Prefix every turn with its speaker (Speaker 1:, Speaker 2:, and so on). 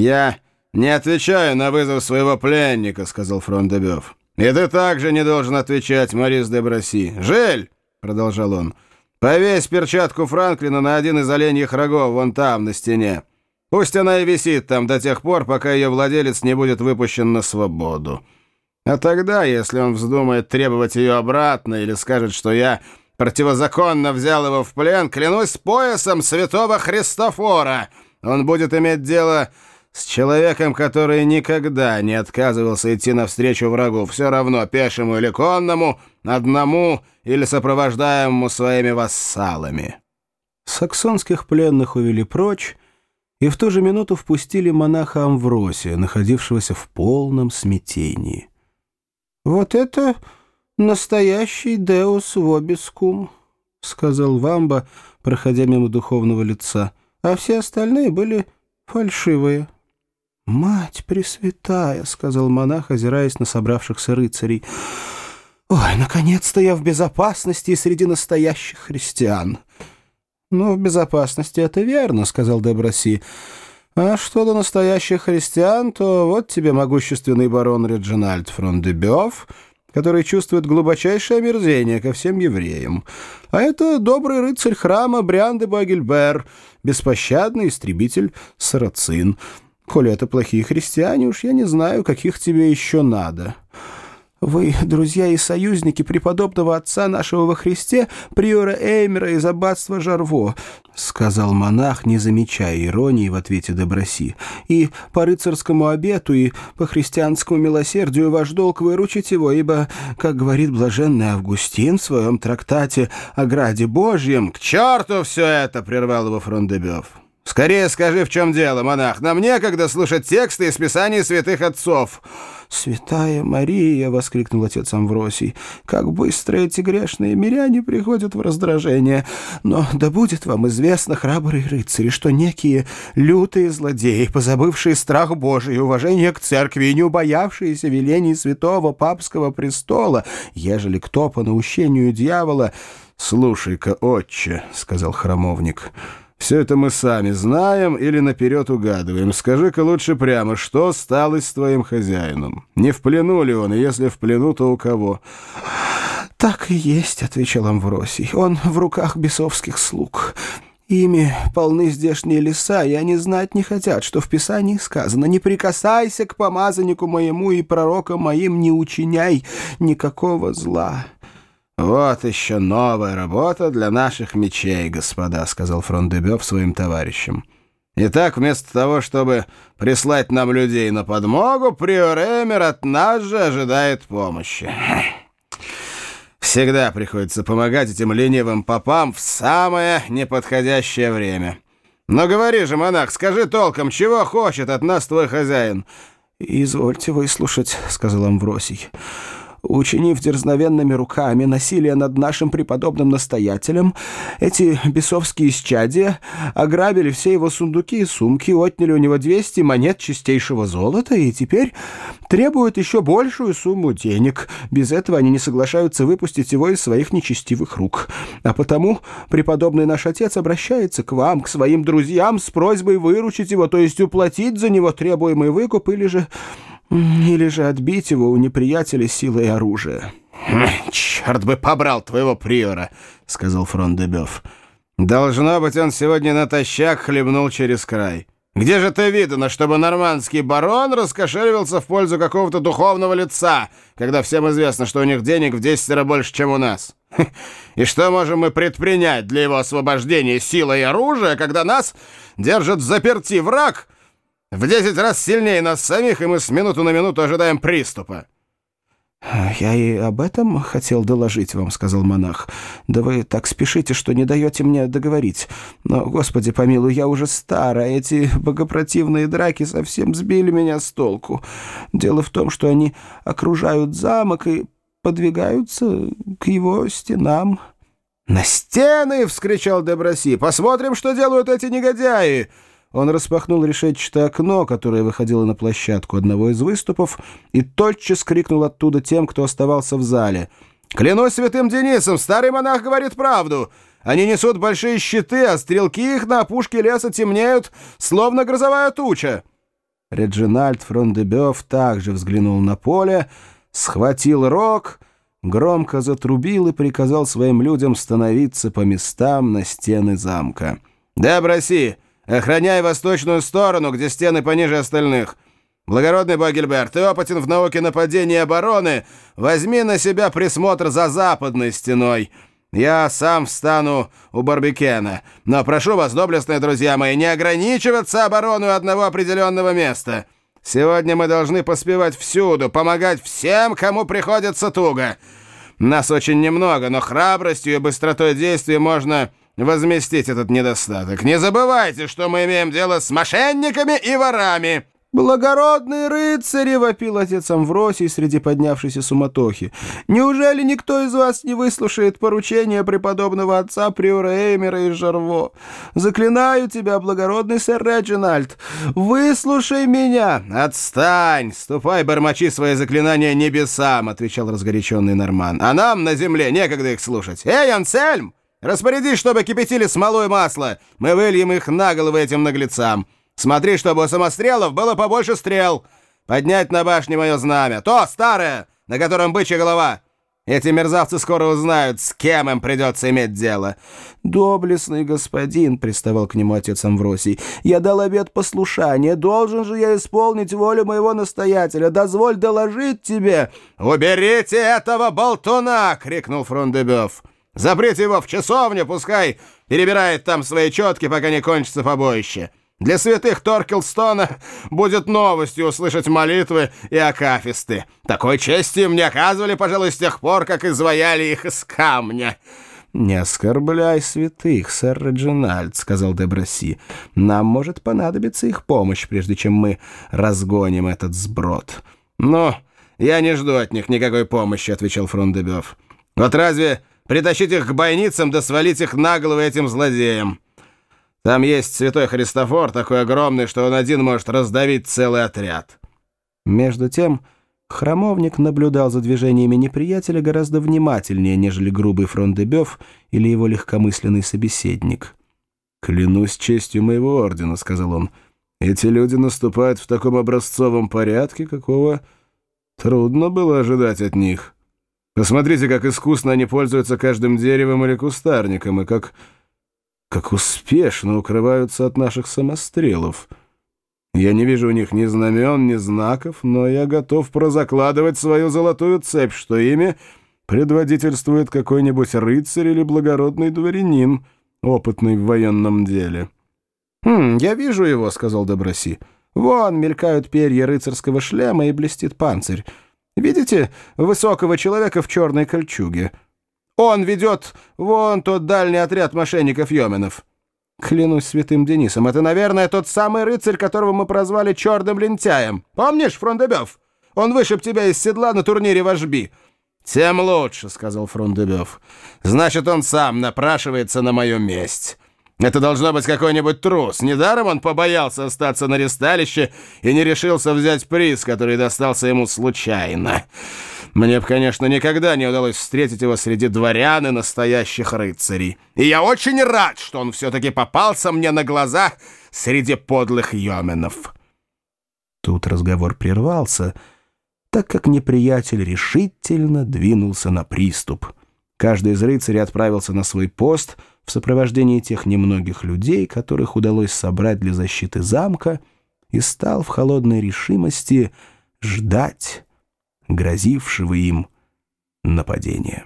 Speaker 1: «Я не отвечаю на вызов своего пленника», — сказал Фрондебёв. «И ты также не должен отвечать, Морис де Броси. Жель!» — продолжал он. «Повесь перчатку Франклина на один из оленьих рогов вон там, на стене. Пусть она и висит там до тех пор, пока ее владелец не будет выпущен на свободу. А тогда, если он вздумает требовать ее обратно или скажет, что я противозаконно взял его в плен, клянусь поясом святого Христофора, он будет иметь дело с человеком, который никогда не отказывался идти навстречу врагу, все равно пешему или конному, одному или сопровождаемому своими вассалами.
Speaker 2: Саксонских пленных увели прочь, и в ту же минуту впустили монаха Амвросия, находившегося в полном смятении. «Вот это настоящий Деус Вобискум», — сказал Вамба, проходя мимо духовного лица, «а все остальные были фальшивые». «Мать Пресвятая», — сказал монах, озираясь на собравшихся рыцарей, «Ой, наконец-то я в безопасности среди настоящих христиан». «Ну, в безопасности это верно», — сказал Деброси. «А что до настоящих христиан, то вот тебе могущественный барон Реджинальд Фрондебёв, который чувствует глубочайшее омерзение ко всем евреям. А это добрый рыцарь храма Бриан де Багельбер, беспощадный истребитель сарацин. Коли это плохие христиане, уж я не знаю, каких тебе еще надо». Вы, друзья и союзники преподобного отца нашего во Христе, приора Эймера из аббатства Жарво, — сказал монах, не замечая иронии в ответе Доброси. И по рыцарскому обету, и по христианскому милосердию ваш долг выручить его, ибо, как говорит блаженный Августин в своем трактате о граде Божьем...
Speaker 1: — К черту все это! — прервал его Фрондебев. Скорее скажи, в чем дело, монах. Нам некогда слушать тексты из Писаний святых отцов».
Speaker 2: «Святая Мария!» — воскликнул отец Амвросий. «Как быстро эти грешные миряне приходят в раздражение! Но да будет вам известно, храбрые рыцари, что некие лютые злодеи, позабывшие страх Божий и уважение к церкви и не убоявшиеся велений святого папского престола, ежели кто по наущению дьявола...»
Speaker 1: «Слушай-ка, отче!» — сказал храмовник — все это мы сами знаем или наперед угадываем. Скажи-ка лучше прямо, что стало с твоим хозяином? Не в плену ли он, и если в плену, то у кого?»
Speaker 2: «Так и есть», — отвечал Амвросий. «Он в руках бесовских слуг». Ими полны здешние леса, и они знать не хотят, что в Писании сказано «Не прикасайся к помазаннику моему и пророкам моим, не учиняй никакого зла».
Speaker 1: «Вот еще новая работа для наших мечей, господа», — сказал Фрондебёв своим товарищам. «Итак, вместо того, чтобы прислать нам людей на подмогу, Приоремер от нас же ожидает помощи. Всегда приходится помогать этим ленивым попам в самое неподходящее время. Но говори же, монах, скажи толком, чего хочет от нас твой хозяин?»
Speaker 2: «Извольте выслушать», — сказал Амвросий учинив дерзновенными руками насилие над нашим преподобным настоятелем, эти бесовские исчадия ограбили все его сундуки и сумки, отняли у него 200 монет чистейшего золота и теперь требуют еще большую сумму денег. Без этого они не соглашаются выпустить его из своих нечестивых рук. А потому преподобный наш отец обращается к вам, к своим друзьям с просьбой выручить его, то есть уплатить за него требуемый выкуп или же или же отбить его у неприятеля силой оружия.
Speaker 1: «Черт бы побрал твоего приора!» — сказал фрон де «Должно быть, он сегодня натощак хлебнул через край. Где же ты видно, чтобы нормандский барон раскошеливался в пользу какого-то духовного лица, когда всем известно, что у них денег в десятеро больше, чем у нас? И что можем мы предпринять для его освобождения силой и оружия, когда нас держит заперти враг, в десять раз сильнее нас самих, и мы с минуту на минуту ожидаем приступа».
Speaker 2: «Я и об этом хотел доложить вам», — сказал монах. «Да вы так спешите, что не даете мне договорить. Но, Господи помилуй, я уже стар, а эти богопротивные драки совсем сбили меня с толку. Дело в том, что они окружают замок и подвигаются к его стенам».
Speaker 1: «На стены!» — вскричал Деброси. «Посмотрим, что делают эти негодяи!»
Speaker 2: Он распахнул решетчатое окно, которое выходило на площадку одного из выступов, и тотчас крикнул оттуда тем, кто оставался в зале.
Speaker 1: «Клянусь святым Денисом, старый монах говорит правду. Они несут большие щиты, а стрелки их на опушке леса темнеют, словно грозовая туча».
Speaker 2: Реджинальд Фрондебёв также взглянул на поле, схватил рог, громко затрубил и приказал своим людям становиться по местам на стены замка.
Speaker 1: «Да, броси! Охраняй восточную сторону, где стены пониже остальных!» «Благородный Багельберт, ты опытен в науке нападения и обороны. Возьми на себя присмотр за западной стеной. Я сам встану у Барбекена. Но прошу вас, доблестные друзья мои, не ограничиваться обороной одного определенного места. Сегодня мы должны поспевать всюду, помогать всем, кому приходится туго. Нас очень немного, но храбростью и быстротой действий можно возместить этот недостаток. Не забывайте, что мы имеем дело с мошенниками и ворами».
Speaker 2: «Благородные рыцари!» — вопил отец Амвросий среди поднявшейся суматохи. «Неужели никто из вас не выслушает поручения преподобного отца Приора Эймера из Жарво? Заклинаю тебя, благородный сэр Реджинальд, выслушай меня!»
Speaker 1: «Отстань! Ступай, бормочи свои заклинания небесам!» — отвечал разгоряченный Норман. «А нам на земле некогда их слушать! Эй, Ансельм! Распорядись, чтобы кипятили смолу и масло! Мы выльем их на головы этим наглецам!» Смотри, чтобы у самострелов было побольше стрел. Поднять на башне мое знамя. То, старое, на котором бычья голова. Эти мерзавцы скоро узнают, с кем им придется иметь дело».
Speaker 2: «Доблестный господин», — приставал к нему отец Амвросий, — «я дал обет послушания. Должен же я исполнить волю моего настоятеля. Дозволь доложить тебе».
Speaker 1: «Уберите этого болтуна!» — крикнул Фрондебёв. «Заприте его в часовню, пускай перебирает там свои четки, пока не кончится побоище». Для святых Торкелстона будет новостью услышать молитвы и акафисты. Такой чести мне оказывали, пожалуй, с тех пор, как изваяли их из камня».
Speaker 2: «Не оскорбляй святых, сэр Реджинальд», — сказал Деброси. «Нам может понадобиться их помощь, прежде чем мы разгоним этот сброд».
Speaker 1: «Ну, я не жду от них никакой помощи», — отвечал Фрондебёв. «Вот разве притащить их к бойницам да свалить их на головы этим злодеям?» Там есть святой Христофор, такой огромный, что он один может раздавить целый отряд».
Speaker 2: Между тем, храмовник наблюдал за движениями неприятеля гораздо внимательнее, нежели грубый фрондебёв или его легкомысленный собеседник.
Speaker 1: «Клянусь честью моего ордена», — сказал он, — «эти люди наступают в таком образцовом порядке, какого трудно было ожидать от них. Посмотрите, как искусно они пользуются каждым деревом или кустарником, и как как успешно укрываются от наших самострелов. Я не вижу у них ни знамен, ни знаков, но я готов прозакладывать свою золотую цепь, что ими предводительствует какой-нибудь рыцарь или благородный дворянин, опытный в военном деле.
Speaker 2: «Хм, я вижу его», — сказал Доброси. «Вон мелькают перья рыцарского шлема и блестит панцирь. Видите высокого человека в черной кольчуге?» Он ведет вон тот дальний отряд мошенников-йоменов. Клянусь святым Денисом, это, наверное, тот самый рыцарь, которого мы прозвали черным лентяем. Помнишь, Фрондебёв? Он вышиб тебя из седла на турнире вожби.
Speaker 1: «Тем лучше», — сказал Фрондебёв. «Значит, он сам напрашивается на мою месть». Это должно быть какой-нибудь трус. Недаром он побоялся остаться на ресталище и не решился взять приз, который достался ему случайно. Мне бы, конечно, никогда не удалось встретить его среди дворян и настоящих рыцарей. И я очень рад, что он все-таки попался мне на глаза среди подлых йоменов.
Speaker 2: Тут разговор прервался, так как неприятель решительно двинулся на приступ. Каждый из рыцарей отправился на свой пост в сопровождении тех немногих людей, которых удалось собрать для защиты замка, и стал в холодной решимости ждать грозившего им нападения.